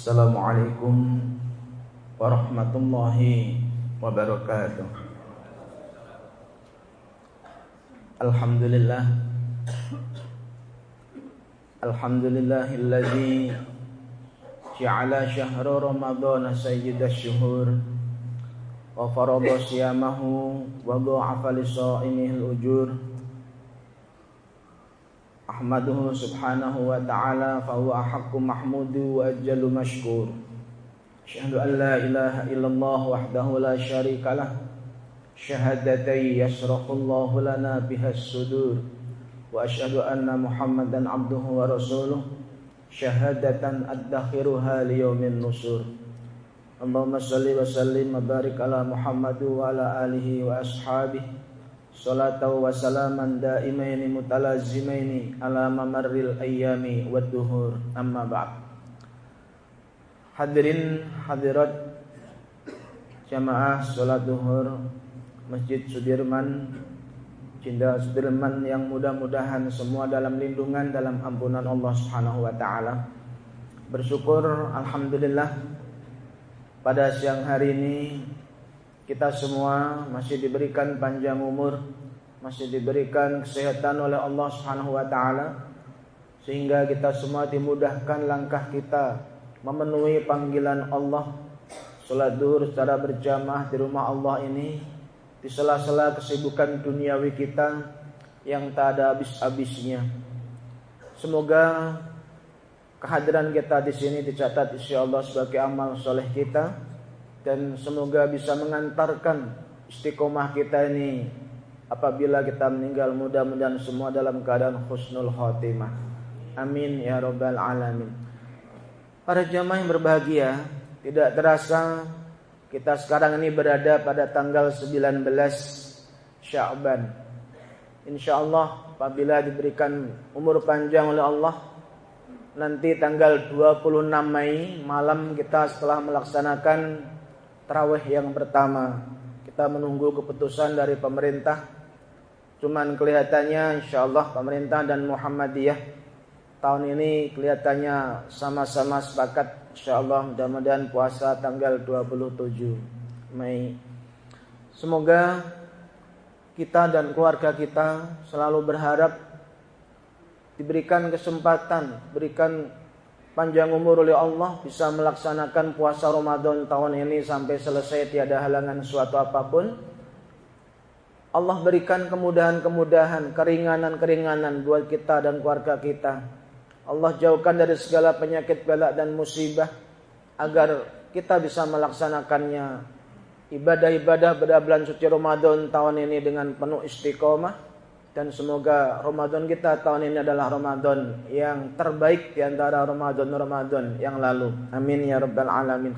Assalamualaikum warahmatullahi wabarakatuh. Alhamdulillah. Alhamdulillahilladzi ja'ala syahra ramadhana sayyidash syuhur wa farada siyamahu wa dha'afa li ujur أحمده سبحانه وتعالى فهو أحق محمود وأجل مشكور. أشهد أن لا إله إلا الله وحده لا شريك له. شهادتي يشرح الله لنا بها الصدور. وأشهد أن محمدا عبده ورسوله. شهادة أدخرها ليوم النصور اللهم صل وسلم وبارك على محمد وعلى آله وأصحابه. Salatu wa salaman daimaini mutalazimaini ala mamarril ayyami wad duhur amma ba'd Hadirin hadirat jamaah salat duhur Masjid Sudirman Cinta Sudirman yang mudah-mudahan semua dalam lindungan dalam ampunan Allah Subhanahu wa taala. Bersyukur alhamdulillah pada siang hari ini kita semua masih diberikan panjang umur, masih diberikan kesehatan oleh Allah Subhanahu wa taala sehingga kita semua dimudahkan langkah kita memenuhi panggilan Allah salat duhur secara berjamaah di rumah Allah ini di sela-sela kesibukan duniawi kita yang tak ada habis-habisnya. Semoga kehadiran kita di sini dicatat insyaallah sebagai amal soleh kita dan semoga bisa mengantarkan istiqomah kita ini apabila kita meninggal mudah-mudahan semua dalam keadaan husnul khotimah. Amin ya rabbal alamin. Para jamaah yang berbahagia, tidak terasa kita sekarang ini berada pada tanggal 19 Sya'ban. Insyaallah apabila diberikan umur panjang oleh Allah nanti tanggal 26 Mei malam kita setelah melaksanakan Terawih yang pertama kita menunggu keputusan dari pemerintah. Cuman kelihatannya insya Allah pemerintah dan Muhammadiyah tahun ini kelihatannya sama-sama sepakat insya Allah mudah-mudahan puasa tanggal 27 Mei. Semoga kita dan keluarga kita selalu berharap diberikan kesempatan, berikan panjang umur oleh Allah bisa melaksanakan puasa Ramadan tahun ini sampai selesai tiada halangan suatu apa pun. Allah berikan kemudahan-kemudahan, keringanan-keringanan buat kita dan keluarga kita. Allah jauhkan dari segala penyakit bala dan musibah agar kita bisa melaksanakannya ibadah-ibadah pada bulan suci Ramadan tahun ini dengan penuh istiqomah dan semoga Ramadan kita tahun ini adalah Ramadan yang terbaik di antara Ramadan-Ramadan yang lalu. Amin ya rabbal alamin.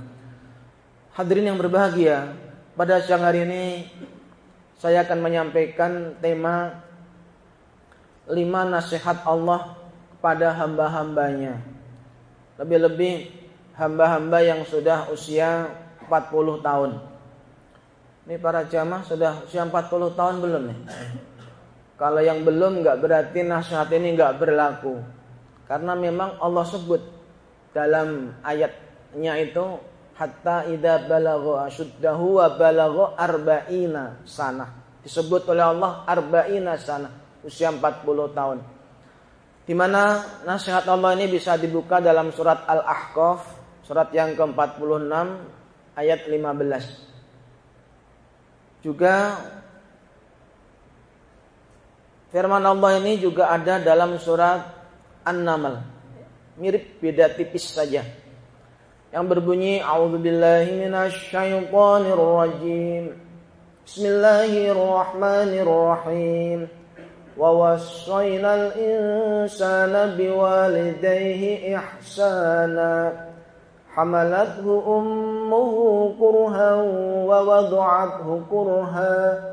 Hadirin yang berbahagia, pada siang hari ini saya akan menyampaikan tema lima nasihat Allah kepada hamba-hambanya. Lebih-lebih hamba-hamba yang sudah usia 40 tahun. Ini para jamaah sudah usia 40 tahun belum nih? Kalau yang belum nggak berarti nasihat ini nggak berlaku. Karena memang Allah sebut dalam ayatnya itu hatta idza balagha asyuddahu wa balagha arba'ina sana. Disebut oleh Allah arba'ina sana, usia 40 tahun. Di mana nasihat Allah ini bisa dibuka dalam surat Al-Ahqaf, surat yang ke-46 ayat 15. Juga Firman Allah ini juga ada dalam surat An-Naml. Mirip beda tipis saja. Yang berbunyi A'udzubillahi minasyaitonirrajim. Bismillahirrahmanirrahim. Wa wassayna al-insana biwalidayhi ihsana. Hamalathu ummuhu kurhan wa wad'athu kurhan.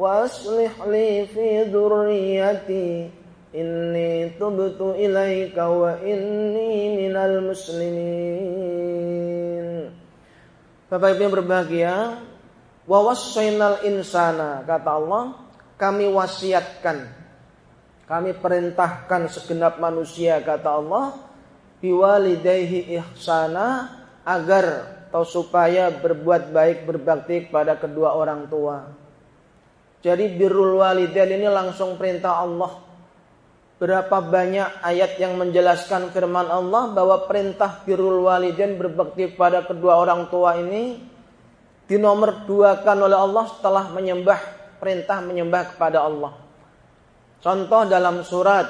وأصلح لي في ذريتي إني تبت إليك وإني من المسلمين Bapak Ibu yang berbahagia, wawassainal insana kata Allah, kami wasiatkan, kami perintahkan segenap manusia kata Allah, biwalidayhi ihsana agar atau supaya berbuat baik berbakti kepada kedua orang tua. Jadi birrul walidain ini langsung perintah Allah. Berapa banyak ayat yang menjelaskan firman Allah bahwa perintah birrul walidain berbakti kepada kedua orang tua ini dinomor duakan oleh Allah setelah menyembah perintah menyembah kepada Allah. Contoh dalam surat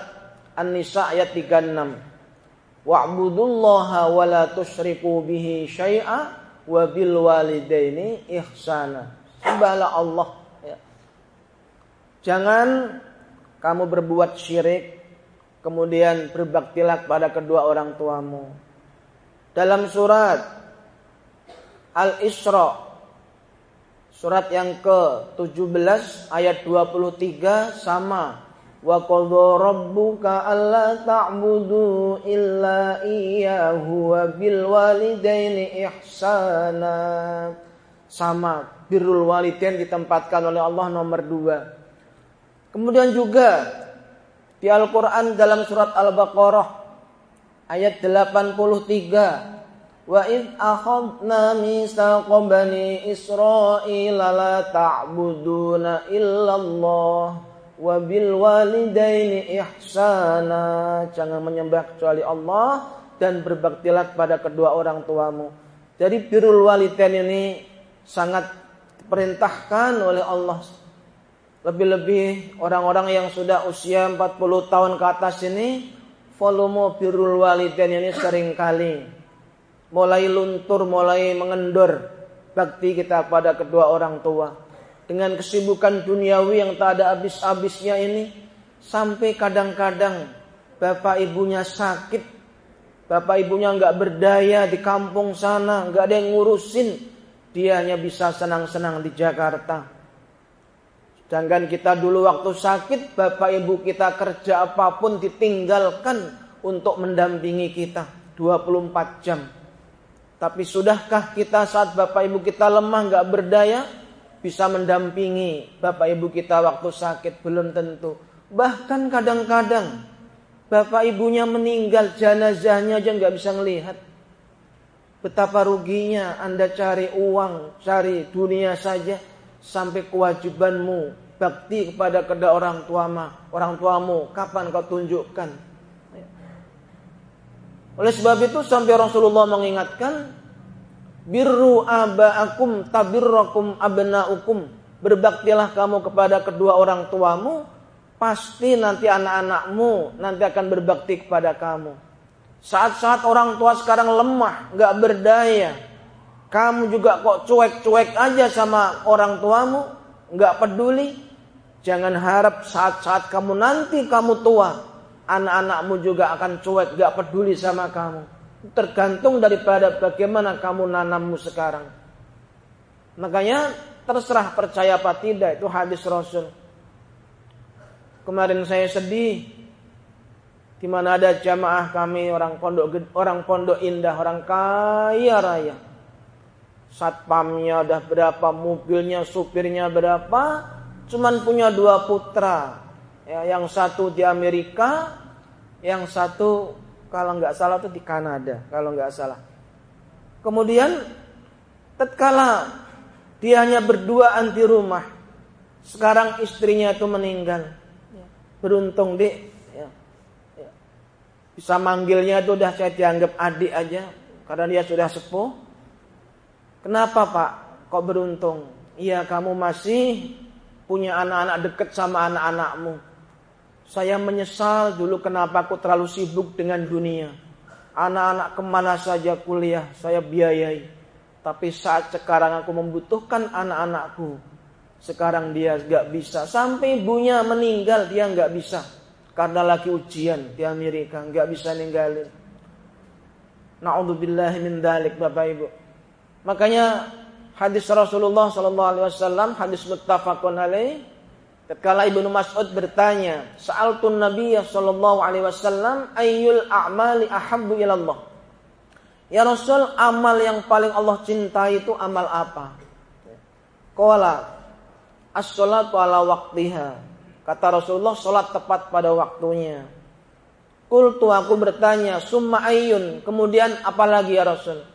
An-Nisa ayat 36 wa'budullaha wa la tusyriku bihi syai'a wa bil walidaini ihsana. Sembahlah Allah. Jangan kamu berbuat syirik kemudian berbaktilah kepada kedua orang tuamu. Dalam surat Al-Isra surat yang ke-17 ayat 23 sama wa qadha rabbuka alla ta'budu illa iyyahu wa bil walidaini ihsana sama birrul walidain ditempatkan oleh Allah nomor dua kemudian juga di Al-Quran dalam surat Al-Baqarah ayat 83 wa id akhadna misaqa bani israila la ta'buduna illallah wabil walidaini ihsana. Jangan menyembah kecuali Allah dan berbaktilah kepada kedua orang tuamu. Jadi birrul walidain ini sangat diperintahkan oleh Allah lebih-lebih orang-orang yang sudah usia 40 tahun ke atas ini volume birrul walidain ini sering kali. Mulai luntur mulai mengendur bakti kita pada kedua orang tua. Dengan kesibukan duniawi yang tak ada habis-habisnya ini sampai kadang-kadang bapak ibunya sakit bapak ibunya nggak berdaya di kampung sana nggak ada yang ngurusin dia hanya bisa senang-senang di Jakarta sedangkan kita dulu waktu sakit bapak ibu kita kerja apa pun ditinggalkan untuk mendampingi kita 24 jam tapi sudahkah kita saat bapak ibu kita lemah nggak berdaya bisa mendampingi bapak ibu kita waktu sakit belum tentu. Bahkan kadang-kadang bapak ibunya meninggal jenazahnya aja nggak bisa melihat. Betapa ruginya Anda cari uang, cari dunia saja sampai kewajibanmu bakti kepada kedua orang tuamu, orang tuamu kapan kau tunjukkan? Oleh sebab itu sampai Rasulullah mengingatkan Birru aba'akum tabirrakum abna'ukum. Berbaktilah kamu kepada kedua orang tuamu, pasti nanti anak-anakmu nanti akan berbakti kepada kamu. Saat-saat orang tua sekarang lemah, nggak berdaya, kamu juga kok cuek-cuek aja sama orang tuamu, nggak peduli. Jangan harap saat-saat kamu nanti kamu tua, anak-anakmu juga akan cuek, nggak peduli sama kamu tergantung daripada bagaimana kamu nanammu sekarang. Makanya terserah percaya apa tidak itu hadis Rasul. Kemarin saya sedih di mana ada jamaah kami orang pondok orang pondok indah orang kaya raya. Satpamnya udah berapa, mobilnya, supirnya berapa, cuman punya dua putra. Ya, yang satu di Amerika, yang satu kalau nggak salah itu di Kanada, kalau nggak salah. Kemudian tatkala dia hanya berdua anti rumah, sekarang istrinya itu meninggal. Beruntung dek, ya. Ya. bisa manggilnya itu udah saya dianggap adik aja, karena dia sudah sepuh. Kenapa pak? Kok beruntung? Iya kamu masih punya anak-anak deket sama anak-anakmu saya menyesal dulu kenapa aku terlalu sibuk dengan dunia. Anak-anak ke mana saja kuliah saya biayai. Tapi saat sekarang aku membutuhkan anak-anakku. Sekarang dia gak bisa. Sampai ibunya meninggal dia gak bisa. Karena lagi ujian di Amerika. Gak bisa ninggalin. Naudzubillahi min dalik Bapak Ibu. Makanya hadis Rasulullah sallallahu alaihi wasallam hadis muttafaqun alaih Tatkala Ibnu Mas'ud bertanya, "Sa'altun Nabiy sallallahu alaihi wasallam ayyul a'mali ahabbu ilallah?" Ya Rasul, amal yang paling Allah cintai itu amal apa? Qala as-salatu ala waqtiha. Kata Rasulullah, salat tepat pada waktunya. Kultu aku bertanya, summa ayyun. Kemudian apalagi ya Rasul?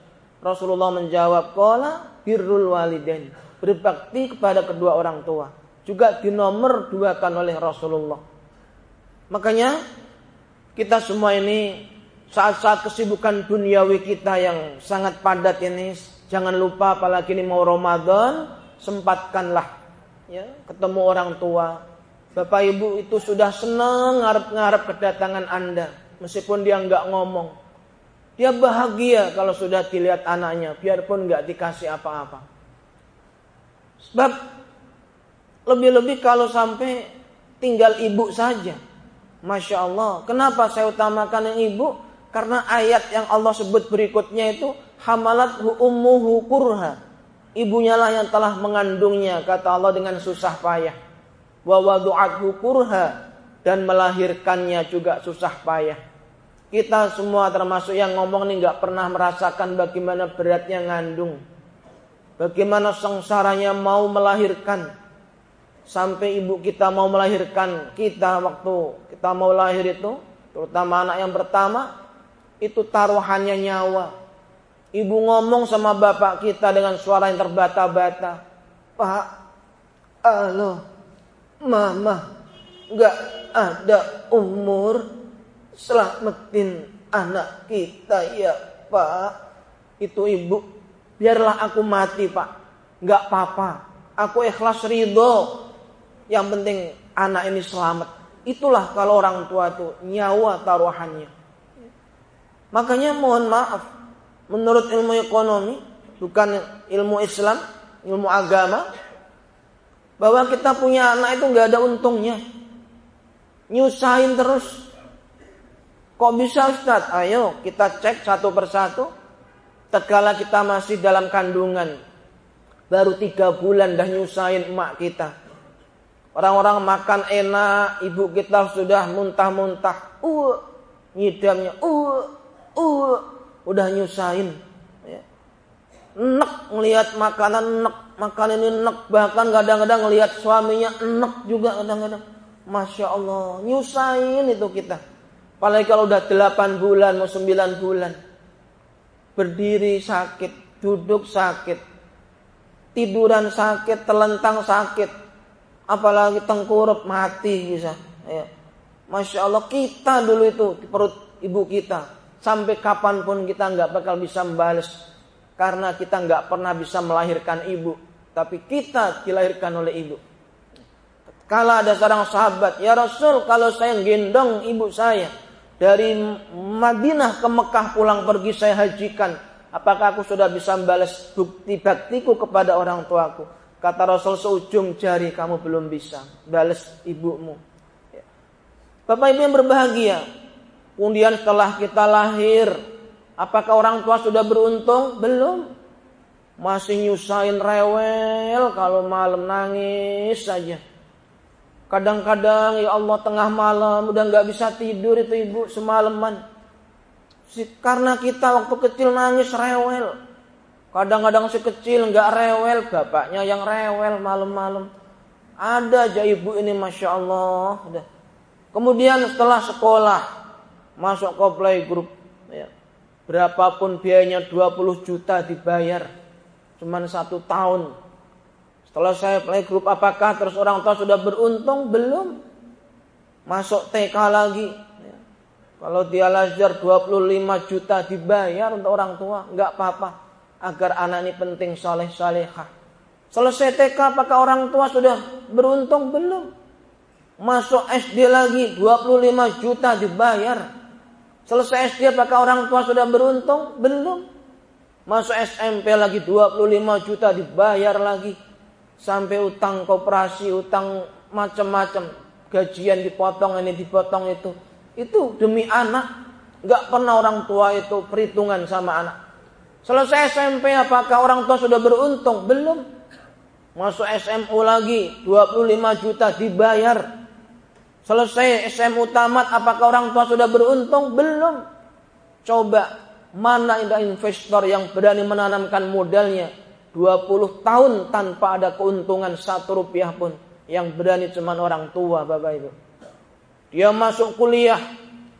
Rasulullah menjawab, qala birrul walidain. Berbakti kepada kedua orang tua juga dinomor duakan oleh Rasulullah. Makanya kita semua ini saat-saat kesibukan duniawi kita yang sangat padat ini jangan lupa apalagi ini mau Ramadan sempatkanlah ya ketemu orang tua Bapak Ibu itu sudah senang ngarep-ngarep kedatangan Anda meskipun dia nggak ngomong dia bahagia kalau sudah dilihat anaknya biarpun nggak dikasih apa-apa sebab lebih-lebih kalau sampai tinggal ibu saja. Masya Allah. Kenapa saya utamakan yang ibu? Karena ayat yang Allah sebut berikutnya itu hamalat ummuhu kurha. Ibunya lah yang telah mengandungnya kata Allah dengan susah payah. Wa wadu'athu kurha dan melahirkannya juga susah payah. Kita semua termasuk yang ngomong ini nggak pernah merasakan bagaimana beratnya ngandung. Bagaimana sengsaranya mau melahirkan sampai ibu kita mau melahirkan kita waktu kita mau lahir itu, terutama anak yang pertama, itu taruhannya nyawa. Ibu ngomong sama bapak kita dengan suara yang terbata-bata. Pak, halo, mama, gak ada umur selamatin anak kita ya pak. Itu ibu, biarlah aku mati pak. Gak apa-apa, aku ikhlas ridho yang penting anak ini selamat. Itulah kalau orang tua itu nyawa taruhannya. Makanya mohon maaf, menurut ilmu ekonomi, bukan ilmu Islam, ilmu agama, bahwa kita punya anak itu nggak ada untungnya. Nyusahin terus. Kok bisa Ustaz? Ayo kita cek satu persatu. Tegala kita masih dalam kandungan. Baru tiga bulan dah nyusahin emak kita. Orang-orang makan enak, ibu kita sudah muntah-muntah, uh, nyidamnya, uh, uh, udah nyusahin. Ya. Nek makanan, nek makan ini nek bahkan kadang-kadang ngelihat suaminya nek juga kadang-kadang. Masya Allah, nyusahin itu kita. Apalagi kalau udah 8 bulan, mau 9 bulan. Berdiri sakit, duduk sakit, tiduran sakit, telentang sakit. Apalagi tengkurup mati bisa. Ya. Masya Allah kita dulu itu di perut ibu kita. Sampai kapan pun kita nggak bakal bisa membalas karena kita nggak pernah bisa melahirkan ibu. Tapi kita dilahirkan oleh ibu. Kalau ada seorang sahabat ya Rasul kalau saya gendong ibu saya dari Madinah ke Mekah pulang pergi saya hajikan apakah aku sudah bisa membalas bukti baktiku kepada orang tuaku Kata Rasul seujung jari kamu belum bisa balas ibumu. Ya. Bapak ibu yang berbahagia. Kemudian setelah kita lahir. Apakah orang tua sudah beruntung? Belum. Masih nyusahin rewel kalau malam nangis saja. Kadang-kadang ya Allah tengah malam udah nggak bisa tidur itu ibu semalaman. Karena kita waktu kecil nangis rewel. Kadang-kadang si kecil nggak rewel, bapaknya yang rewel malam-malam. Ada aja ibu ini masya Allah. Udah. Kemudian setelah sekolah masuk ke playgroup, ya, berapapun biayanya 20 juta dibayar, cuman satu tahun. Setelah saya playgroup apakah terus orang tua sudah beruntung? Belum. Masuk TK lagi. Ya. Kalau dia lajar 25 juta dibayar untuk orang tua, nggak apa-apa agar anak ini penting soleh solehah. Selesai TK apakah orang tua sudah beruntung belum? Masuk SD lagi 25 juta dibayar. Selesai SD apakah orang tua sudah beruntung? Belum. Masuk SMP lagi 25 juta dibayar lagi. Sampai utang koperasi, utang macam-macam. Gajian dipotong ini dipotong itu. Itu demi anak Nggak pernah orang tua itu perhitungan sama anak. Selesai SMP apakah orang tua sudah beruntung? Belum. Masuk SMU lagi 25 juta dibayar. Selesai SMU tamat apakah orang tua sudah beruntung? Belum. Coba mana ada investor yang berani menanamkan modalnya 20 tahun tanpa ada keuntungan satu rupiah pun. Yang berani cuma orang tua Bapak Ibu. Dia masuk kuliah.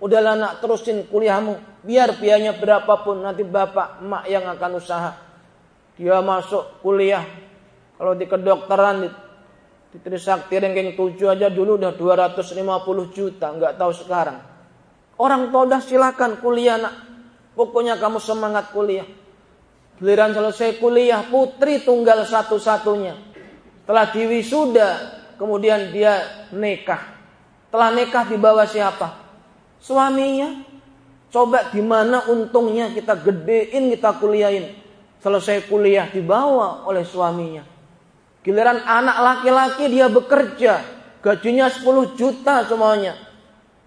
Udahlah nak terusin kuliahmu. Biar biayanya berapapun nanti bapak emak yang akan usaha. Dia masuk kuliah. Kalau di kedokteran di, di Trisakti ranking 7 aja dulu udah 250 juta. Nggak tahu sekarang. Orang tua udah silakan kuliah nak. Pokoknya kamu semangat kuliah. Giliran selesai kuliah putri tunggal satu-satunya. Telah diwisuda, kemudian dia nikah. Telah nikah di bawah siapa? Suaminya. Coba di mana untungnya kita gedein, kita kuliahin. Selesai kuliah dibawa oleh suaminya. Giliran anak laki-laki dia bekerja. Gajinya 10 juta semuanya.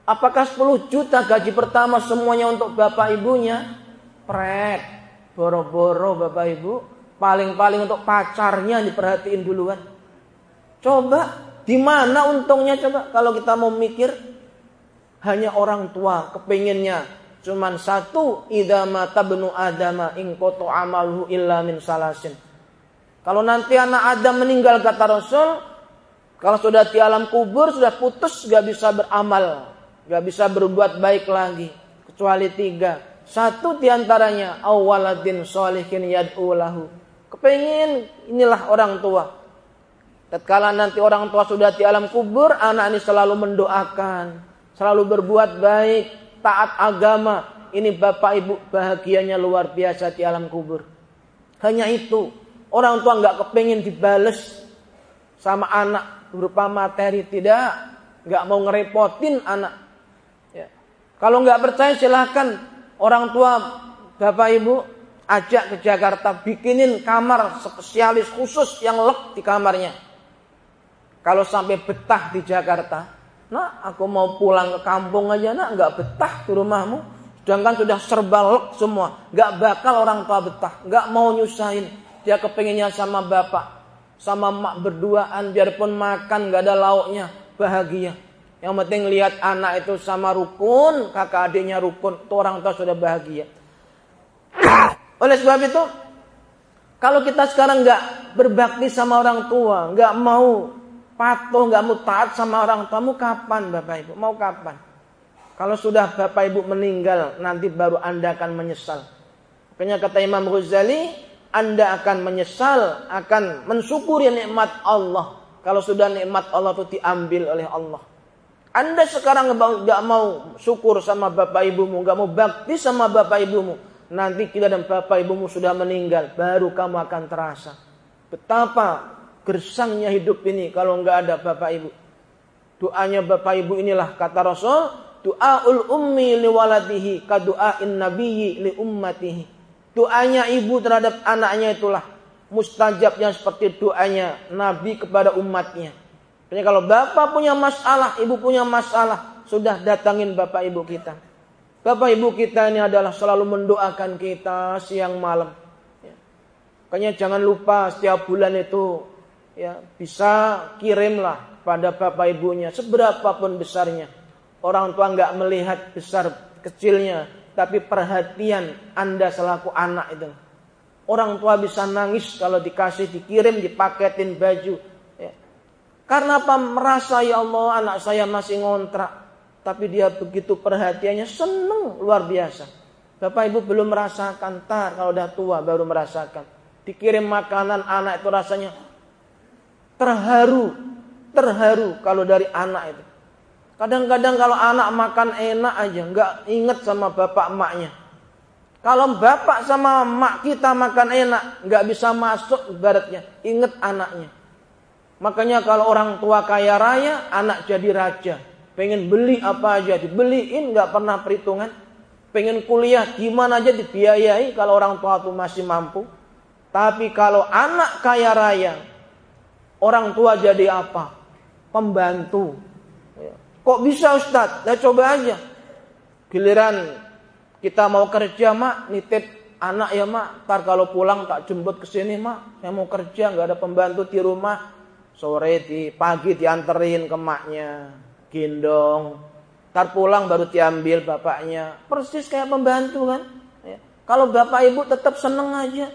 Apakah 10 juta gaji pertama semuanya untuk bapak ibunya? Pret. Boro-boro Bapak Ibu, paling-paling untuk pacarnya diperhatiin duluan. Coba di mana untungnya coba kalau kita mau mikir hanya orang tua kepinginnya cuman satu idama tabnu adama in koto amaluhu illa min salasin. Kalau nanti anak Adam meninggal kata Rasul, kalau sudah di alam kubur sudah putus gak bisa beramal, gak bisa berbuat baik lagi kecuali tiga satu di antaranya awaladin solihin yad'ulahu. Kepingin inilah orang tua. Tatkala nanti orang tua sudah di alam kubur, anak ini selalu mendoakan, selalu berbuat baik, taat agama. Ini bapak ibu bahagianya luar biasa di alam kubur. Hanya itu, orang tua nggak kepingin dibales sama anak berupa materi tidak, nggak mau ngerepotin anak. Ya. Kalau nggak percaya silahkan orang tua bapak ibu ajak ke Jakarta bikinin kamar spesialis khusus yang lek di kamarnya. Kalau sampai betah di Jakarta, nah aku mau pulang ke kampung aja nak nggak betah di rumahmu. Sedangkan sudah serba lek semua, nggak bakal orang tua betah, nggak mau nyusahin. Dia kepengennya sama bapak, sama mak berduaan, biarpun makan nggak ada lauknya, bahagia. Yang penting lihat anak itu sama rukun, kakak adiknya rukun, itu orang tua sudah bahagia. Oleh sebab itu, kalau kita sekarang nggak berbakti sama orang tua, nggak mau patuh, nggak mau taat sama orang tua, mau kapan Bapak Ibu? Mau kapan? Kalau sudah Bapak Ibu meninggal, nanti baru Anda akan menyesal. Makanya kata Imam Ghazali, Anda akan menyesal, akan mensyukuri nikmat Allah. Kalau sudah nikmat Allah itu diambil oleh Allah. Anda sekarang nggak mau syukur sama bapak ibumu, nggak mau bakti sama bapak ibumu. Nanti kita dan bapak ibumu sudah meninggal, baru kamu akan terasa betapa gersangnya hidup ini kalau nggak ada bapak ibu. Doanya bapak ibu inilah kata Rasul, doaul ummi li waladihi kadu'ain nabiyyi li ummatihi. Doanya ibu terhadap anaknya itulah mustajabnya seperti doanya Nabi kepada umatnya. Jadi kalau bapak punya masalah, ibu punya masalah, sudah datangin bapak ibu kita. Bapak ibu kita ini adalah selalu mendoakan kita siang malam. Ya. Makanya jangan lupa setiap bulan itu ya bisa kirimlah pada bapak ibunya seberapa pun besarnya. Orang tua nggak melihat besar kecilnya, tapi perhatian Anda selaku anak itu. Orang tua bisa nangis kalau dikasih dikirim dipaketin baju, karena apa? Merasa ya Allah anak saya masih ngontrak. Tapi dia begitu perhatiannya seneng luar biasa. Bapak ibu belum merasakan tar kalau udah tua baru merasakan. Dikirim makanan anak itu rasanya terharu. Terharu kalau dari anak itu. Kadang-kadang kalau anak makan enak aja nggak inget sama bapak emaknya. Kalau bapak sama emak kita makan enak nggak bisa masuk ibaratnya inget anaknya. Makanya kalau orang tua kaya raya, anak jadi raja. Pengen beli apa aja dibeliin, nggak pernah perhitungan. Pengen kuliah gimana aja dibiayai kalau orang tua itu masih mampu. Tapi kalau anak kaya raya, orang tua jadi apa? Pembantu. Kok bisa Ustadz? Ya coba aja. Giliran Kita mau kerja mak, nitip anak ya mak. Ntar kalau pulang tak jemput ke sini mak. Saya mau kerja nggak ada pembantu di rumah. Sore di pagi dianterin ke maknya, gendong. Ntar pulang baru diambil bapaknya. Persis kayak pembantu kan. Ya. Kalau bapak ibu tetap seneng aja.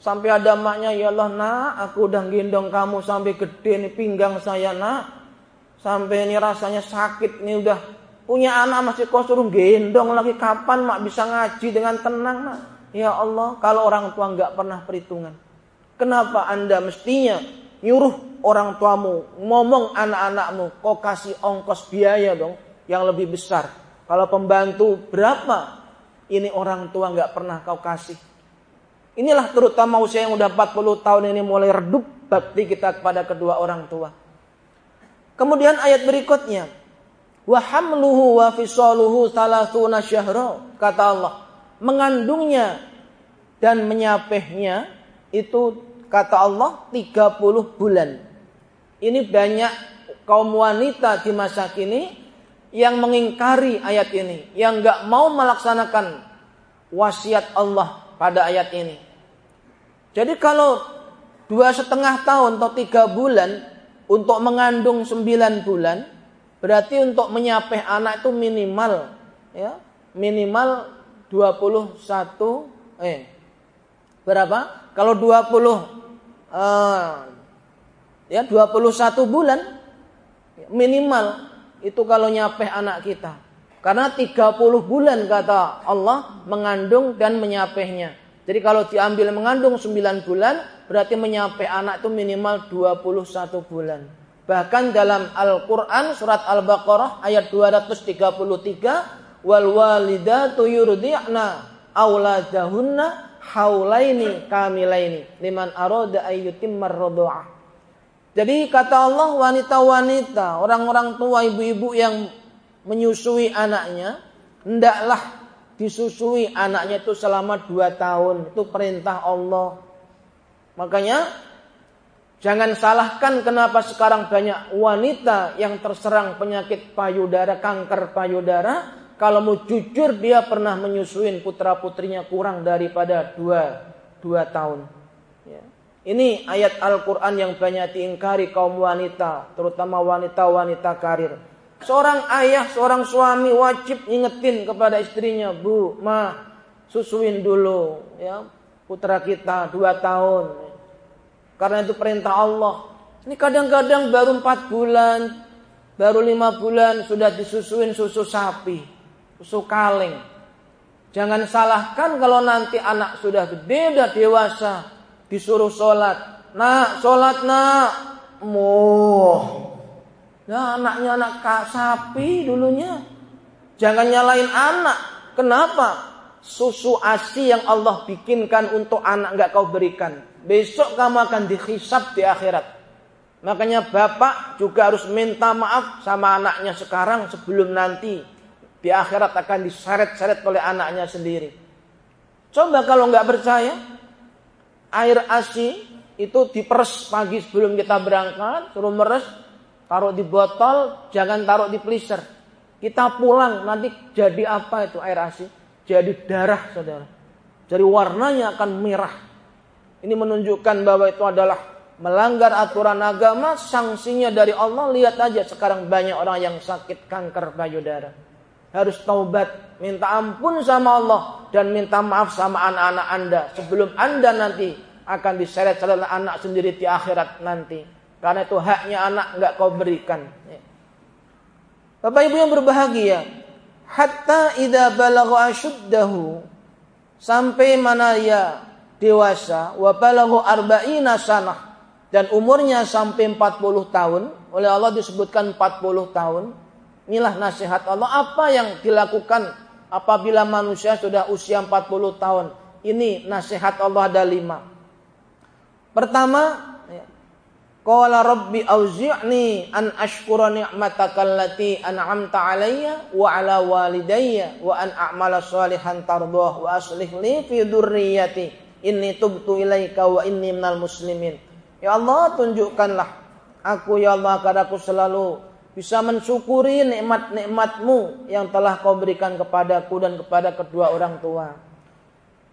Sampai ada maknya, ya Allah nak, aku udah gendong kamu sampai gede nih pinggang saya nak. Sampai ini rasanya sakit nih udah Punya anak masih kau suruh gendong lagi kapan mak bisa ngaji dengan tenang mak? Ya Allah, kalau orang tua nggak pernah perhitungan. Kenapa anda mestinya nyuruh orang tuamu ngomong anak-anakmu kau kasih ongkos biaya dong yang lebih besar. Kalau pembantu berapa ini orang tua nggak pernah kau kasih. Inilah terutama usia yang udah 40 tahun ini mulai redup bakti kita kepada kedua orang tua. Kemudian ayat berikutnya, Wa hamluhu wa fisaluhu syahra. Kata Allah. Mengandungnya dan menyapehnya itu kata Allah 30 bulan. Ini banyak kaum wanita di masa kini yang mengingkari ayat ini. Yang nggak mau melaksanakan wasiat Allah pada ayat ini. Jadi kalau dua setengah tahun atau tiga bulan untuk mengandung sembilan bulan, Berarti untuk menyapeh anak itu minimal ya, minimal 21 eh berapa? Kalau 20 uh, eh, ya 21 bulan minimal itu kalau nyapeh anak kita. Karena 30 bulan kata Allah mengandung dan menyapehnya. Jadi kalau diambil mengandung 9 bulan berarti menyapeh anak itu minimal 21 bulan. Bahkan dalam Al-Quran surat Al-Baqarah ayat 233 wal walidatu yurdi'na auladahunna haulaini kamilaini liman arada ayyutimmar radha'ah. Jadi kata Allah wanita-wanita, orang-orang tua ibu-ibu yang menyusui anaknya, hendaklah disusui anaknya itu selama dua tahun. Itu perintah Allah. Makanya Jangan salahkan kenapa sekarang banyak wanita yang terserang penyakit payudara, kanker payudara. Kalau mau jujur dia pernah menyusuin putra putrinya kurang daripada dua, dua tahun. Ya. Ini ayat Al-Quran yang banyak diingkari kaum wanita, terutama wanita-wanita karir. Seorang ayah, seorang suami wajib ingetin kepada istrinya, Bu, ma, susuin dulu ya putra kita dua tahun karena itu perintah Allah. Ini kadang-kadang baru empat bulan, baru lima bulan sudah disusuin susu sapi, susu kaleng. Jangan salahkan kalau nanti anak sudah gede, sudah dewasa, disuruh sholat. Nak, sholat nak. Muh. Nah, anaknya anak sapi dulunya. Jangan nyalain anak. Kenapa? Susu asi yang Allah bikinkan untuk anak nggak kau berikan besok kamu akan dihisap di akhirat. Makanya bapak juga harus minta maaf sama anaknya sekarang sebelum nanti di akhirat akan diseret-seret oleh anaknya sendiri. Coba kalau nggak percaya, air asi itu diperes pagi sebelum kita berangkat, suruh meres, taruh di botol, jangan taruh di freezer. Kita pulang nanti jadi apa itu air asi? Jadi darah saudara. Jadi warnanya akan merah. Ini menunjukkan bahwa itu adalah melanggar aturan agama, sanksinya dari Allah. Lihat aja sekarang banyak orang yang sakit kanker payudara. Harus taubat, minta ampun sama Allah dan minta maaf sama anak-anak Anda sebelum Anda nanti akan diseret-seret anak sendiri di akhirat nanti. Karena itu haknya anak nggak kau berikan. Bapak Ibu yang berbahagia, hatta idza balagha asyuddahu sampai mana ya dewasa wa balaghu arba'ina sanah dan umurnya sampai 40 tahun oleh Allah disebutkan 40 tahun inilah nasihat Allah. Apa yang dilakukan apabila manusia sudah usia 40 tahun? Ini nasihat Allah ada lima. Pertama ya, Qala rabbi auzi'ni an ashkura ni'mataka allati an'amta alayya wa ala walidayya wa an a'mala salihan tardah wa aslih li fi dzurriyyati Inni tubtu ilaika wa inni minal muslimin. Ya Allah tunjukkanlah aku ya Allah agar aku selalu bisa mensyukuri nikmat-nikmatmu yang telah kau berikan kepadaku dan kepada kedua orang tua.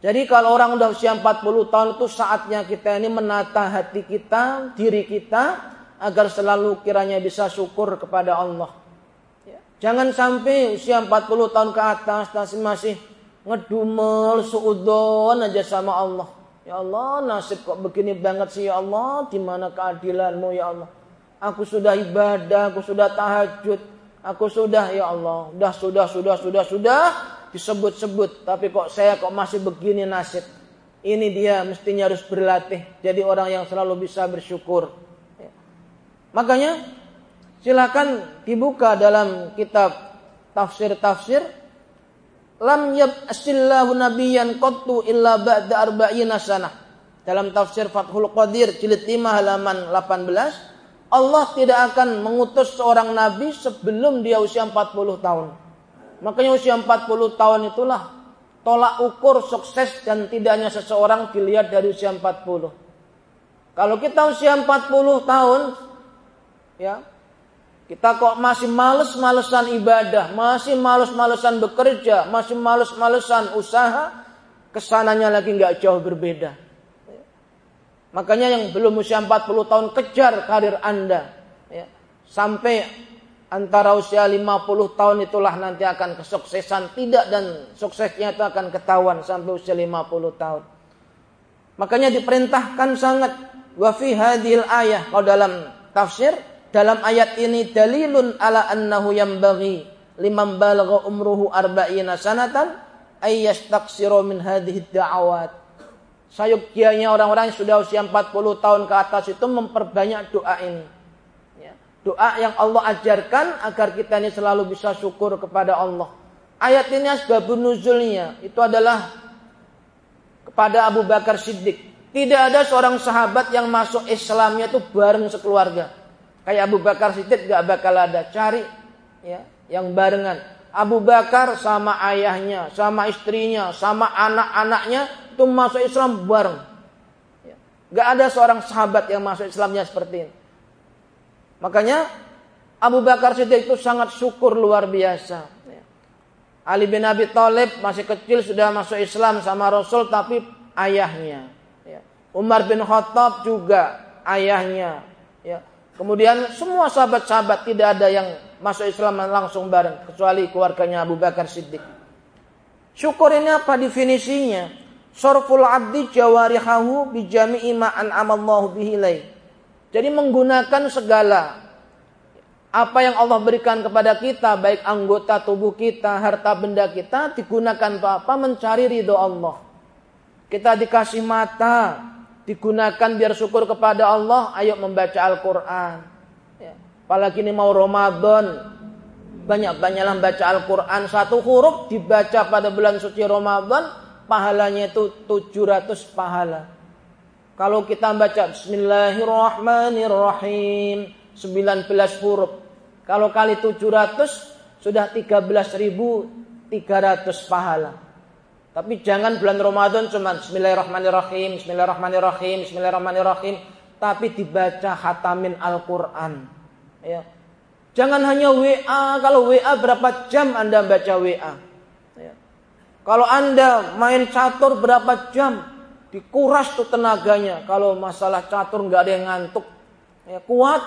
Jadi kalau orang udah usia 40 tahun itu saatnya kita ini menata hati kita, diri kita agar selalu kiranya bisa syukur kepada Allah. Ya. Jangan sampai usia 40 tahun ke atas masih masih ngedumel suudon aja sama Allah. Ya Allah, nasib kok begini banget sih ya Allah, di mana keadilanmu ya Allah? Aku sudah ibadah, aku sudah tahajud, aku sudah ya Allah, sudah sudah sudah sudah sudah disebut-sebut, tapi kok saya kok masih begini nasib. Ini dia mestinya harus berlatih jadi orang yang selalu bisa bersyukur. Ya. Makanya silakan dibuka dalam kitab tafsir-tafsir lam yab'asillahu nabiyyan qattu illa ba'da arba'ina sanah. Dalam tafsir Fathul Qadir jilid 5 halaman 18 Allah tidak akan mengutus seorang nabi sebelum dia usia 40 tahun. Makanya usia 40 tahun itulah tolak ukur sukses dan tidaknya seseorang dilihat dari usia 40. Kalau kita usia 40 tahun, ya, kita kok masih males-malesan ibadah, masih males-malesan bekerja, masih males-malesan usaha, ke sananya lagi nggak jauh berbeda. Makanya yang belum usia 40 tahun kejar karir Anda. Ya. Sampai antara usia 50 tahun itulah nanti akan kesuksesan. Tidak dan suksesnya itu akan ketahuan sampai usia 50 tahun. Makanya diperintahkan sangat wafi hadil ayah. Kalau dalam tafsir, dalam ayat ini dalilun ala annahu yang bagi liman balagha umruhu arba'ina sanatan ayyastaksiru min hadhihi da'awat sayukianya orang-orang yang sudah usia 40 tahun ke atas itu memperbanyak doa ini. Ya. Doa yang Allah ajarkan agar kita ini selalu bisa syukur kepada Allah. Ayat ini asbabun nuzulnya itu adalah kepada Abu Bakar Siddiq. Tidak ada seorang sahabat yang masuk Islamnya itu bareng sekeluarga. Kayak Abu Bakar Siddiq gak bakal ada. Cari ya yang barengan. Abu Bakar sama ayahnya, sama istrinya, sama anak-anaknya itu masuk Islam bareng. Ya. Gak ada seorang sahabat yang masuk Islamnya seperti ini. Makanya Abu Bakar Siddiq itu sangat syukur luar biasa. Ya. Ali bin Abi Thalib masih kecil sudah masuk Islam sama Rasul tapi ayahnya. Ya. Umar bin Khattab juga ayahnya. Ya. Kemudian semua sahabat-sahabat tidak ada yang masuk Islam langsung bareng kecuali keluarganya Abu Bakar Siddiq. Syukur ini apa definisinya? Sorful abdi jawarihahu bijami'i ma'an amallahu bihilai. Jadi menggunakan segala apa yang Allah berikan kepada kita, baik anggota tubuh kita, harta benda kita, digunakan untuk apa? Mencari ridho Allah. Kita dikasih mata, digunakan biar syukur kepada Allah, ayo membaca Al-Quran. Ya. Apalagi ini mau Ramadan, banyak-banyaklah baca Al-Quran. Satu huruf dibaca pada bulan suci Ramadan, pahalanya itu 700 pahala. Kalau kita baca Bismillahirrahmanirrahim 19 huruf. Kalau kali 700 sudah 13.300 pahala. Tapi jangan bulan Ramadan cuma Bismillahirrahmanirrahim, Bismillahirrahmanirrahim, Bismillahirrahmanirrahim, tapi dibaca hatamin Al-Qur'an. Ya. Jangan hanya WA, kalau WA berapa jam Anda baca WA? Kalau Anda main catur berapa jam, dikuras tuh tenaganya. Kalau masalah catur nggak ada yang ngantuk, ya, kuat.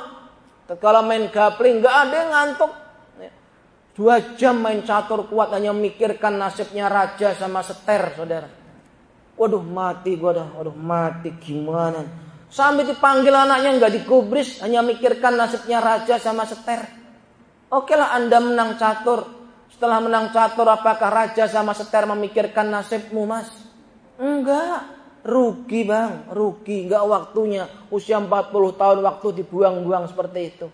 Kalau main gapling nggak ada yang ngantuk. Ya. Dua jam main catur kuat hanya mikirkan nasibnya raja sama seter, saudara. Waduh mati gua dah, waduh mati gimana? Sampai dipanggil anaknya nggak dikubris, hanya mikirkan nasibnya raja sama seter. Oke lah Anda menang catur, setelah menang catur apakah raja sama seter memikirkan nasibmu mas? Enggak. Rugi bang, rugi. Enggak waktunya. Usia 40 tahun waktu dibuang-buang seperti itu.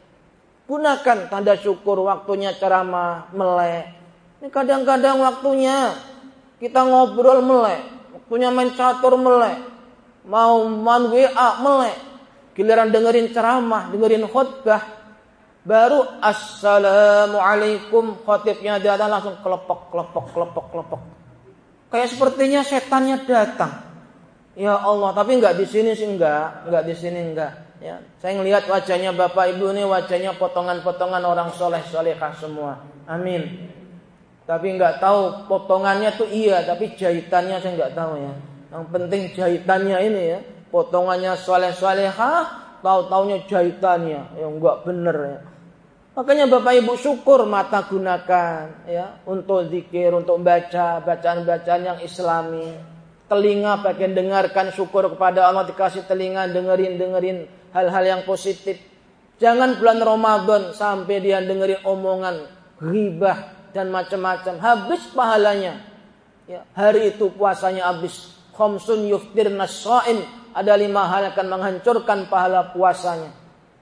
Gunakan tanda syukur waktunya ceramah melek. Ini kadang-kadang waktunya kita ngobrol melek. Waktunya main catur melek. Mau man WA melek. Giliran dengerin ceramah, dengerin khutbah, Baru assalamualaikum khotibnya ada langsung kelepok kelepok kelepok kelepok. Kayak sepertinya setannya datang. Ya Allah, tapi nggak di sini sih enggak, nggak di sini enggak. Ya, saya ngelihat wajahnya Bapak Ibu ini wajahnya potongan-potongan orang soleh solehah semua. Amin. Tapi nggak tahu potongannya tuh iya, tapi jahitannya saya nggak tahu ya. Yang penting jahitannya ini ya, potongannya soleh solehah, tahu taunya jahitannya, yang nggak bener ya. Makanya Bapak Ibu syukur mata gunakan ya untuk zikir, untuk baca bacaan-bacaan yang islami. Telinga bagian dengarkan syukur kepada Allah dikasih telinga dengerin dengerin hal-hal yang positif. Jangan bulan Ramadan sampai dia dengerin omongan ribah dan macam-macam. Habis pahalanya. Ya, hari itu puasanya habis. Khomsun yuftir nasain. Ada lima hal yang akan menghancurkan pahala puasanya.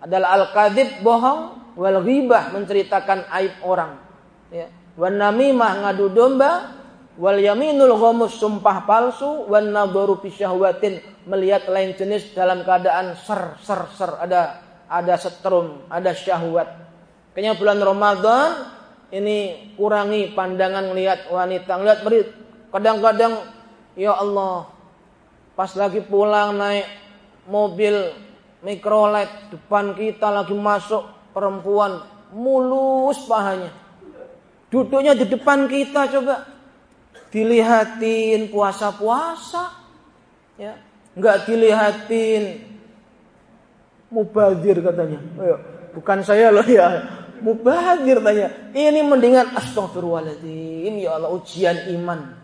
Adalah al-kadib bohong. Wal ghibah menceritakan aib orang. Ya. Wan namimah ngadu domba. Wal yaminul ghomus sumpah palsu. Wan nadoru pisyahwatin melihat lain jenis dalam keadaan ser ser ser ada ada setrum, ada syahwat. Kayaknya bulan Ramadan ini kurangi pandangan melihat wanita, melihat. Kadang-kadang ya Allah, pas lagi pulang naik mobil mikrolet depan kita lagi masuk perempuan mulus pahanya. Duduknya di depan kita coba. Dilihatin puasa-puasa. Ya, nggak dilihatin mubazir katanya. Ayo, bukan saya loh ya. Mubazir tanya. Ini mendingan astagfirullahaladzim. Ya Allah ujian iman.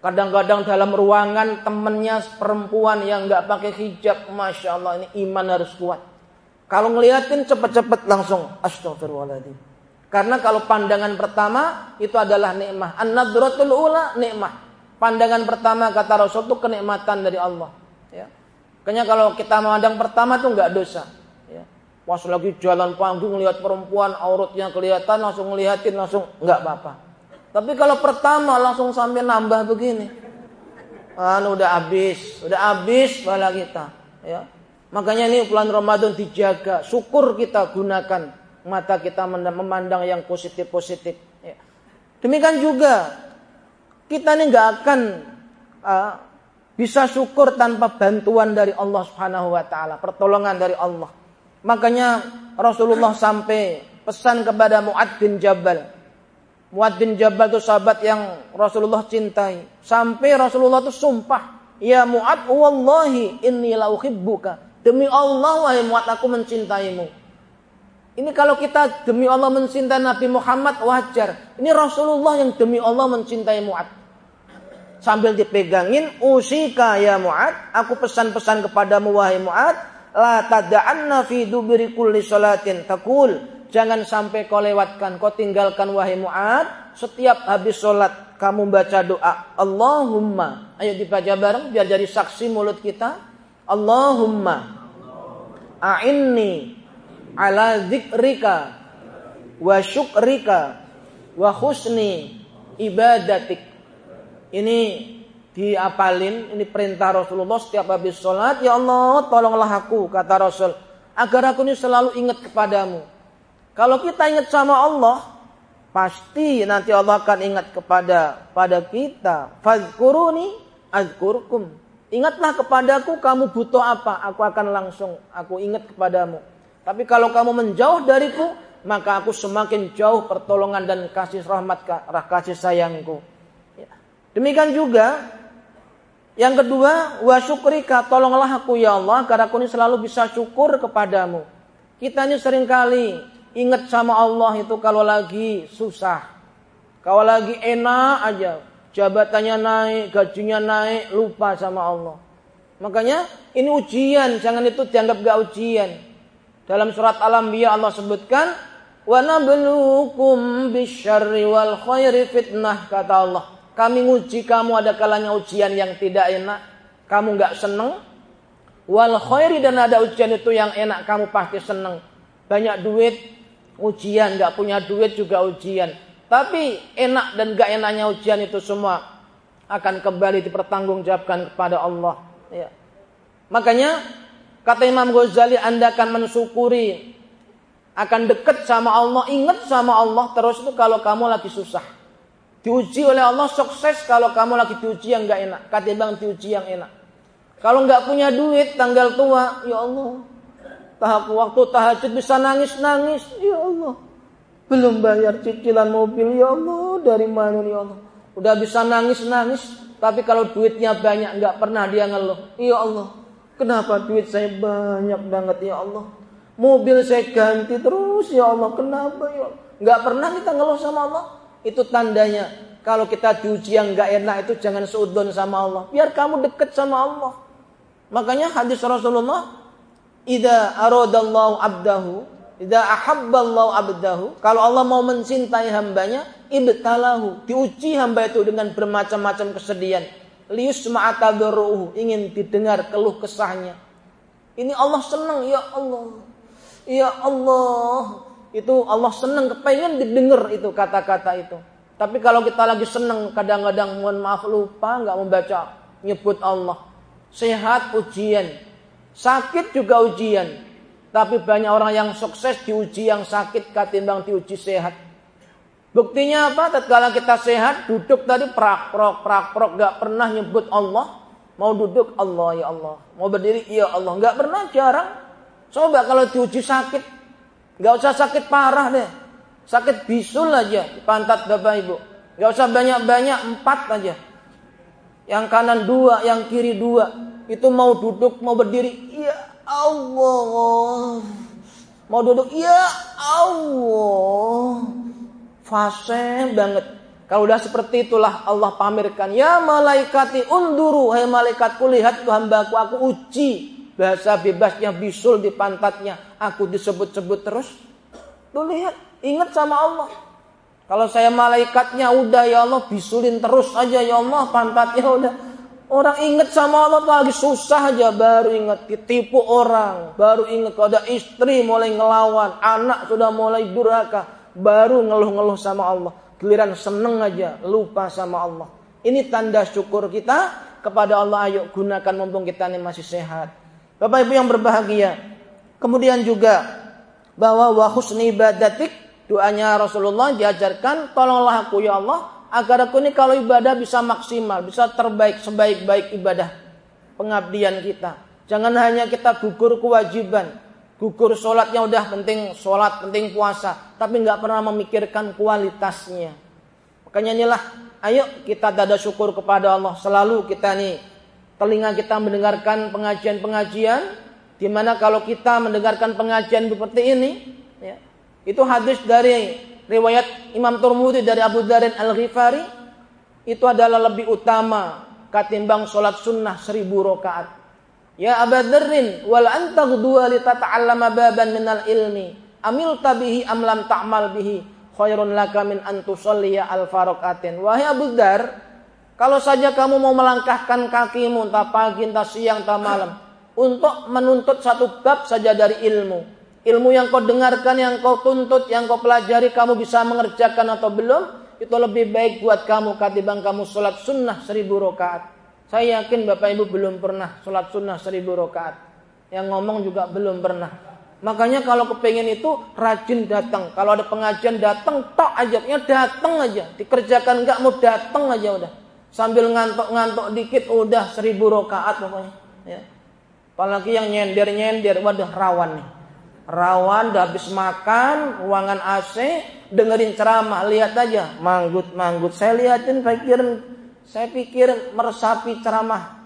Kadang-kadang dalam ruangan temennya perempuan yang nggak pakai hijab. Masya Allah ini iman harus kuat. Kalau ngeliatin cepet-cepet langsung astagfirullahaladzim. Karena kalau pandangan pertama itu adalah nikmah. An-nadratul ula nikmah. Pandangan pertama kata Rasul itu kenikmatan dari Allah. Ya. Kayaknya kalau kita memandang pertama tuh nggak dosa. Ya. Pas lagi jalan panggung lihat perempuan auratnya kelihatan langsung ngeliatin langsung nggak apa-apa. Tapi kalau pertama langsung sampai nambah begini, kan udah habis, udah habis bala kita. Ya. Makanya ini bulan Ramadan dijaga, syukur kita gunakan mata kita memandang yang positif-positif. Ya. Demikian juga kita ini nggak akan uh, bisa syukur tanpa bantuan dari Allah Subhanahu wa taala, pertolongan dari Allah. Makanya Rasulullah sampai pesan kepada Muad bin Jabal. Muad bin Jabal itu sahabat yang Rasulullah cintai. Sampai Rasulullah itu sumpah, "Ya Muad, wallahi inni la uhibbuka." Demi Allah wahai Muad aku mencintaimu. Ini kalau kita demi Allah mencintai Nabi Muhammad wajar. Ini Rasulullah yang demi Allah mencintai Muad. Sambil dipegangin usika ya Mu'ad aku pesan-pesan kepadamu wahai Mu'ad la tada'anna fi dubri kulli salatin. Takul jangan sampai kau lewatkan kau tinggalkan wahai Mu'ad. Setiap habis sholat kamu baca doa. Allahumma. Ayo dibaca bareng biar jadi saksi mulut kita Allahumma a'inni ala zikrika wa syukrika wa husni ibadatik ini diapalin, ini perintah Rasulullah setiap habis sholat. Ya Allah, tolonglah aku, kata Rasul. Agar aku ini selalu ingat kepadamu. Kalau kita ingat sama Allah, pasti nanti Allah akan ingat kepada pada kita. Fazkuruni azkurkum. Ingatlah kepadaku kamu butuh apa, aku akan langsung aku ingat kepadamu. Tapi kalau kamu menjauh dariku, maka aku semakin jauh pertolongan dan kasih rahmat kasih sayangku. Demikian juga yang kedua, wa syukrika, tolonglah aku ya Allah agar aku ini selalu bisa syukur kepadamu. Kita ini sering kali ingat sama Allah itu kalau lagi susah. Kalau lagi enak aja, jabatannya naik, gajinya naik, lupa sama Allah. Makanya ini ujian, jangan itu dianggap gak ujian. Dalam surat Al-Anbiya Allah sebutkan, wa nabluukum bisyarri wal khairi fitnah kata Allah. Kami nguji kamu ada kalanya ujian yang tidak enak. Kamu nggak seneng. Wal khairi dan ada ujian itu yang enak kamu pasti seneng. Banyak duit ujian, nggak punya duit juga ujian. Tapi enak dan gak enaknya ujian itu semua akan kembali dipertanggungjawabkan kepada Allah. Ya. Makanya kata Imam Ghazali Anda akan mensyukuri akan dekat sama Allah, ingat sama Allah terus itu kalau kamu lagi susah. Diuji oleh Allah sukses kalau kamu lagi diuji yang gak enak. Ketimbang diuji yang enak. Kalau nggak punya duit tanggal tua, ya Allah. tahap waktu tahajud bisa nangis-nangis. Ya Allah. Belum bayar cicilan mobil. Ya Allah, dari mana ya Allah? Udah bisa nangis-nangis, tapi kalau duitnya banyak nggak pernah dia ngeluh. Ya Allah, kenapa duit saya banyak banget ya Allah? Mobil saya ganti terus ya Allah, kenapa ya? Nggak pernah kita ngeluh sama Allah. Itu tandanya kalau kita diuji yang nggak enak itu jangan seudon sama Allah. Biar kamu deket sama Allah. Makanya hadis Rasulullah, "Idza aradallahu abdahu Idza ahabballahu abdahu, kalau Allah mau mencintai hambanya, ibtalahu, diuji hamba itu dengan bermacam-macam kesedihan. Lius ma'atadarruhu, ingin didengar keluh kesahnya. Ini Allah senang, ya Allah. Ya Allah. Itu Allah senang, kepengen didengar itu kata-kata itu. Tapi kalau kita lagi senang, kadang-kadang mohon maaf lupa nggak membaca nyebut Allah. Sehat ujian, sakit juga ujian. Tapi banyak orang yang sukses diuji yang sakit ketimbang diuji sehat. Buktinya apa? Tatkala kita sehat, duduk tadi prak prok prak prok gak pernah nyebut Allah. Mau duduk Allah ya Allah. Mau berdiri ya Allah. Gak pernah jarang. Coba kalau diuji sakit, gak usah sakit parah deh. Sakit bisul aja pantat bapak ibu. Gak usah banyak-banyak empat aja. Yang kanan dua, yang kiri dua. Itu mau duduk, mau berdiri. Iya Allah. Mau duduk, ya Allah. Fase banget. Kalau udah seperti itulah Allah pamerkan. Ya malaikati unduru. Hai malaikatku lihat tuh hambaku aku uji. Bahasa bebasnya bisul di pantatnya. Aku disebut-sebut terus. Tuh lihat. Ingat sama Allah. Kalau saya malaikatnya udah ya Allah bisulin terus aja ya Allah pantatnya udah Orang ingat sama Allah lagi susah aja baru ingat ditipu orang, baru ingat kalau ada istri mulai ngelawan, anak sudah mulai durhaka, baru ngeluh-ngeluh sama Allah. Giliran seneng aja, lupa sama Allah. Ini tanda syukur kita kepada Allah. Ayo gunakan mumpung kita ini masih sehat. Bapak Ibu yang berbahagia. Kemudian juga bahwa wa husni ibadatik doanya Rasulullah diajarkan tolonglah aku ya Allah agar aku ini kalau ibadah bisa maksimal, bisa terbaik sebaik-baik ibadah pengabdian kita. Jangan hanya kita gugur kewajiban, gugur sholatnya udah penting sholat, penting puasa, tapi nggak pernah memikirkan kualitasnya. Makanya inilah, ayo kita dada syukur kepada Allah. Selalu kita nih telinga kita mendengarkan pengajian-pengajian, di mana kalau kita mendengarkan pengajian seperti ini, ya, itu hadis dari riwayat Imam Turmudi dari Abu Dharin Al-Ghifari itu adalah lebih utama ketimbang sholat sunnah seribu rakaat. Ya Abu Dharin wal anta dua li tata'allama baban minal ilmi amil tabihi am lam ta'mal bihi khairun laka min an tusalliya al farakatin. Wahai Abu Dhar, kalau saja kamu mau melangkahkan kakimu entah pagi entah siang entah malam untuk menuntut satu bab saja dari ilmu, ilmu yang kau dengarkan, yang kau tuntut, yang kau pelajari, kamu bisa mengerjakan atau belum, itu lebih baik buat kamu ketimbang kamu sholat sunnah seribu rakaat. Saya yakin Bapak Ibu belum pernah sholat sunnah seribu rakaat. Yang ngomong juga belum pernah. Makanya kalau kepengen itu rajin datang. Kalau ada pengajian datang, tok aja, ya datang aja. Dikerjakan nggak mau datang aja udah. Sambil ngantuk-ngantuk dikit udah seribu rakaat pokoknya. Ya. Apalagi yang nyender-nyender, waduh rawan nih rawan udah habis makan ruangan AC dengerin ceramah lihat aja. Manggut manggut saya liatin pikir saya pikir meresapi ceramah.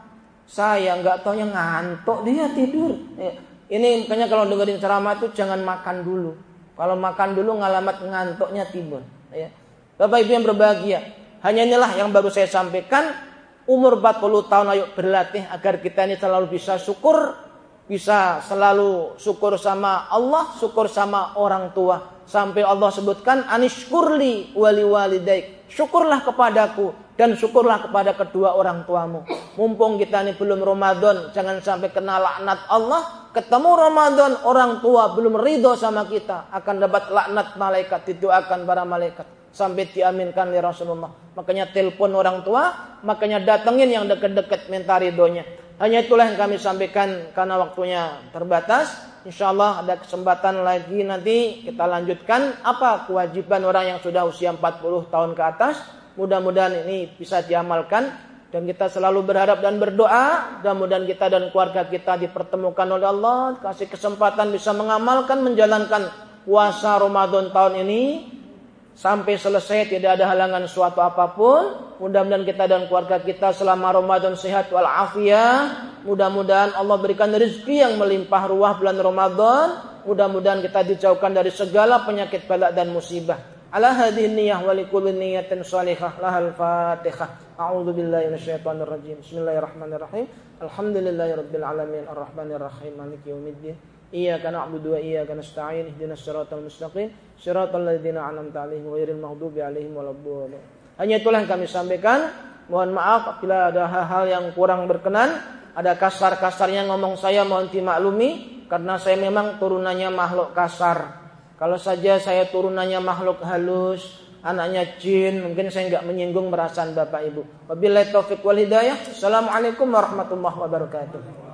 Saya nggak tahu yang ngantuk dia tidur. Ya. ini makanya kalau dengerin ceramah itu jangan makan dulu. Kalau makan dulu ngalamat ngantuknya timbul ya. Bapak Ibu yang berbahagia hanya inilah yang baru saya sampaikan. Umur 40 tahun ayo berlatih agar kita ini selalu bisa syukur bisa selalu syukur sama Allah, syukur sama orang tua. Sampai Allah sebutkan anishkurli wali walidaik. Syukurlah kepadaku dan syukurlah kepada kedua orang tuamu. Mumpung kita ini belum Ramadan, jangan sampai kena laknat Allah. Ketemu Ramadan, orang tua belum ridho sama kita. Akan dapat laknat malaikat, didoakan para malaikat. Sampai diaminkan oleh Rasulullah. Makanya telepon orang tua, makanya datengin yang deket-deket minta ridhonya. Hanya itulah yang kami sampaikan karena waktunya terbatas. Insya Allah ada kesempatan lagi nanti kita lanjutkan apa kewajiban orang yang sudah usia 40 tahun ke atas. Mudah-mudahan ini bisa diamalkan Dan kita selalu berharap dan berdoa, mudah-mudahan kita dan keluarga kita dipertemukan oleh Allah, kasih kesempatan bisa mengamalkan, menjalankan puasa Ramadan tahun ini sampai selesai tidak ada halangan suatu apa pun. Mudah-mudahan kita dan keluarga kita selama Ramadan sehat walafiat. Mudah-mudahan Allah berikan rezeki yang melimpah ruah bulan Ramadan. Mudah-mudahan kita dijauhkan dari segala penyakit balak dan musibah. Ala hadhihi niyyah wa likulli niyyatin shalihah lahal Fatihah. A'udzu billahi minasyaitonir rajim. Bismillahirrahmanirrahim. Alhamdulillahirabbil alamin arrahmanirrahim maliki yaumiddin. Iyyaka na'budu wa iyyaka nasta'in ihdinas siratal mustaqim siratal ladzina an'amta 'alaihim ghairil maghdubi 'alaihim waladdallin. Hanya itulah yang kami sampaikan. Mohon maaf apabila ada hal-hal yang kurang berkenan, ada kasar-kasarnya ngomong saya mohon dimaklumi karena saya memang turunannya makhluk kasar. Kalau saja saya turunannya makhluk halus, anaknya jin, mungkin saya nggak menyinggung perasaan Bapak Ibu. Wabillahi taufik wal hidayah. Assalamualaikum warahmatullahi wabarakatuh.